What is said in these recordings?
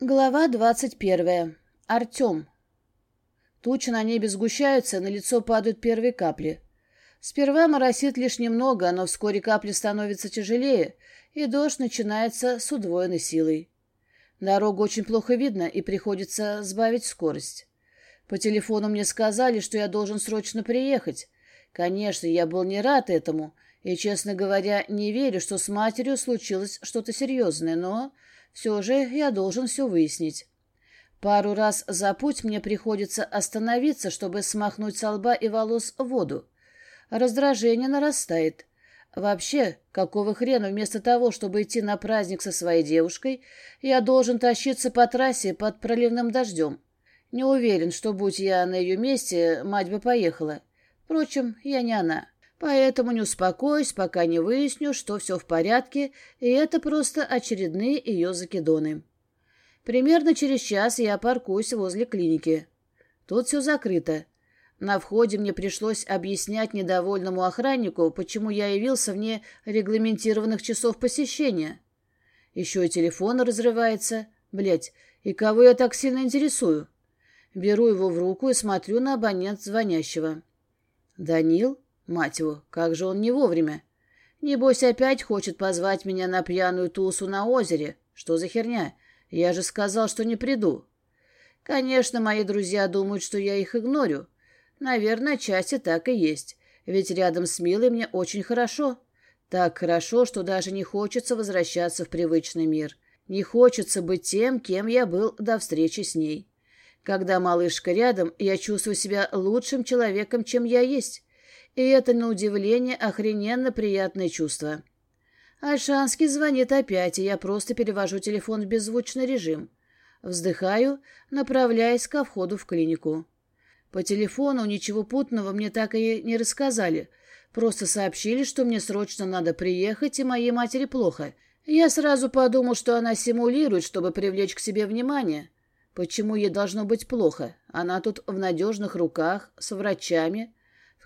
Глава двадцать первая. Артем. Тучи на небе сгущаются, на лицо падают первые капли. Сперва моросит лишь немного, но вскоре капли становятся тяжелее, и дождь начинается с удвоенной силой. Дорогу очень плохо видно, и приходится сбавить скорость. По телефону мне сказали, что я должен срочно приехать. Конечно, я был не рад этому, и, честно говоря, не верю, что с матерью случилось что-то серьезное, но все же я должен все выяснить. Пару раз за путь мне приходится остановиться, чтобы смахнуть со лба и волос воду. Раздражение нарастает. Вообще, какого хрена вместо того, чтобы идти на праздник со своей девушкой, я должен тащиться по трассе под проливным дождем? Не уверен, что, будь я на ее месте, мать бы поехала. Впрочем, я не она. Поэтому не успокоюсь, пока не выясню, что все в порядке, и это просто очередные ее закидоны. Примерно через час я паркуюсь возле клиники. Тут все закрыто. На входе мне пришлось объяснять недовольному охраннику, почему я явился вне регламентированных часов посещения. Еще и телефон разрывается. Блять, и кого я так сильно интересую? Беру его в руку и смотрю на абонент звонящего. «Данил?» Мать его, как же он не вовремя. Небось, опять хочет позвать меня на пьяную тусу на озере. Что за херня? Я же сказал, что не приду. Конечно, мои друзья думают, что я их игнорю. Наверное, части так и есть. Ведь рядом с Милой мне очень хорошо. Так хорошо, что даже не хочется возвращаться в привычный мир. Не хочется быть тем, кем я был до встречи с ней. Когда малышка рядом, я чувствую себя лучшим человеком, чем я есть. И это, на удивление, охрененно приятное чувство. Альшанский звонит опять, и я просто перевожу телефон в беззвучный режим. Вздыхаю, направляясь ко входу в клинику. По телефону ничего путного мне так и не рассказали. Просто сообщили, что мне срочно надо приехать, и моей матери плохо. Я сразу подумал, что она симулирует, чтобы привлечь к себе внимание. Почему ей должно быть плохо? Она тут в надежных руках, с врачами,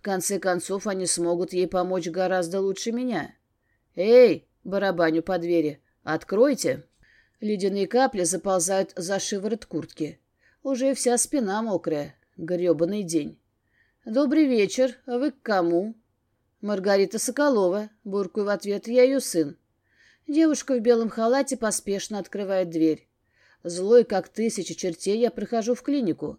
в конце концов, они смогут ей помочь гораздо лучше меня. «Эй!» — барабаню по двери. «Откройте!» Ледяные капли заползают за шиворот куртки. Уже вся спина мокрая. Гребаный день. «Добрый вечер. А вы к кому?» «Маргарита Соколова», — буркую в ответ. «Я ее сын». Девушка в белом халате поспешно открывает дверь. Злой, как тысяча чертей, я прихожу в клинику.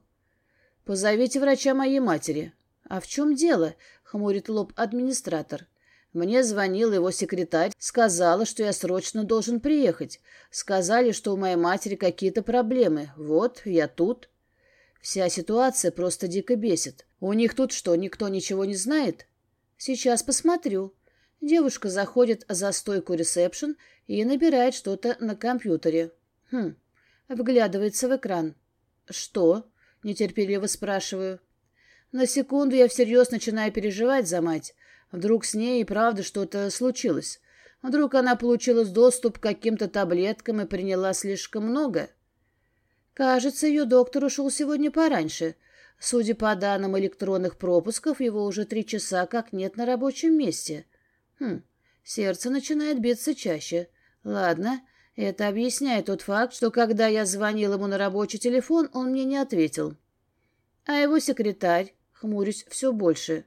«Позовите врача моей матери». «А в чем дело?» — хмурит лоб администратор. Мне звонил его секретарь, сказала, что я срочно должен приехать. Сказали, что у моей матери какие-то проблемы. Вот, я тут. Вся ситуация просто дико бесит. У них тут что, никто ничего не знает? Сейчас посмотрю. Девушка заходит за стойку ресепшн и набирает что-то на компьютере. Хм, вглядывается в экран. «Что?» — нетерпеливо спрашиваю. На секунду я всерьез начинаю переживать за мать. Вдруг с ней и правда что-то случилось. Вдруг она получила доступ к каким-то таблеткам и приняла слишком много. Кажется, ее доктор ушел сегодня пораньше. Судя по данным электронных пропусков, его уже три часа как нет на рабочем месте. Хм, сердце начинает биться чаще. Ладно, это объясняет тот факт, что когда я звонил ему на рабочий телефон, он мне не ответил. А его секретарь, хмурюсь все больше.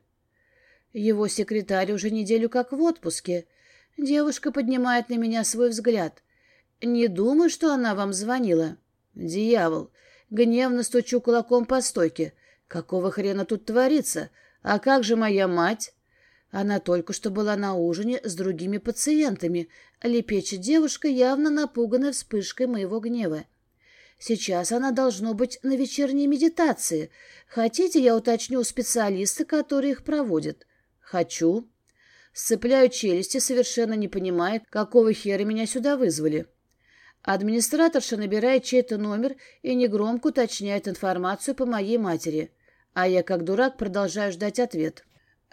Его секретарь уже неделю как в отпуске. Девушка поднимает на меня свой взгляд. Не думаю, что она вам звонила. Дьявол. Гневно стучу кулаком по стойке. Какого хрена тут творится? А как же моя мать? Она только что была на ужине с другими пациентами. Лепечет девушка, явно напуганная вспышкой моего гнева. Сейчас она должно быть на вечерней медитации. Хотите, я уточню у специалиста, который их проводит? Хочу. Сцепляю челюсти, совершенно не понимает, какого хера меня сюда вызвали. Администраторша набирает чей-то номер и негромко уточняет информацию по моей матери. А я, как дурак, продолжаю ждать ответ.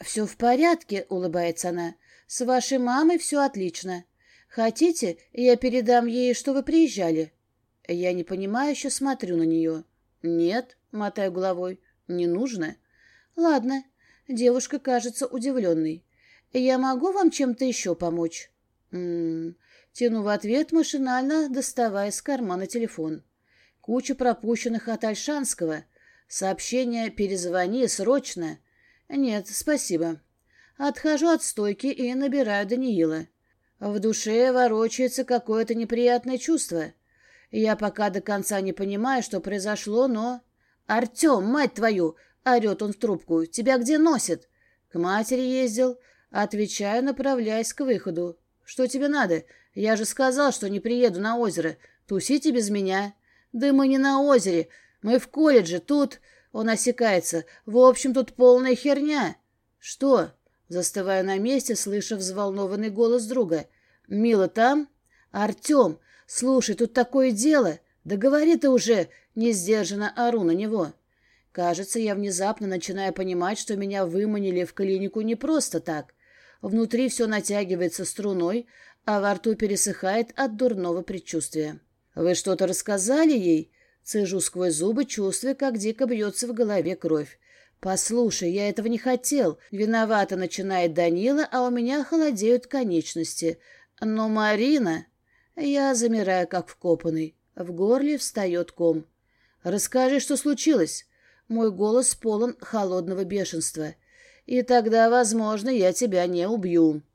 «Все в порядке», — улыбается она. «С вашей мамой все отлично. Хотите, я передам ей, что вы приезжали?» Я непонимающе смотрю на нее. «Нет», — мотаю головой, — «не нужно». «Ладно». Девушка кажется удивленной. «Я могу вам чем-то еще помочь?» М -м -м. Тяну в ответ, машинально доставая из кармана телефон. Куча пропущенных от Альшанского. Сообщение «перезвони, срочно». Нет, спасибо. Отхожу от стойки и набираю Даниила. В душе ворочается какое-то неприятное чувство. Я пока до конца не понимаю, что произошло, но... «Артем, мать твою!» — орет он в трубку. «Тебя где носит?» «К матери ездил». Отвечаю, направляясь к выходу. «Что тебе надо? Я же сказал, что не приеду на озеро. Тусите без меня». «Да мы не на озере. Мы в колледже. Тут...» Он осекается. «В общем, тут полная херня». «Что?» Застываю на месте, слыша взволнованный голос друга. «Мила там?» «Артем, слушай, тут такое дело. Да говори ты уже!» Не сдержанно ору на него. Кажется, я внезапно начинаю понимать, что меня выманили в клинику не просто так. Внутри все натягивается струной, а во рту пересыхает от дурного предчувствия. «Вы что-то рассказали ей?» Цежу сквозь зубы, чувствуя, как дико бьется в голове кровь. «Послушай, я этого не хотел. Виновата начинает Данила, а у меня холодеют конечности. Но Марина...» Я замираю, как вкопанный. В горле встает ком. «Расскажи, что случилось?» Мой голос полон холодного бешенства. «И тогда, возможно, я тебя не убью».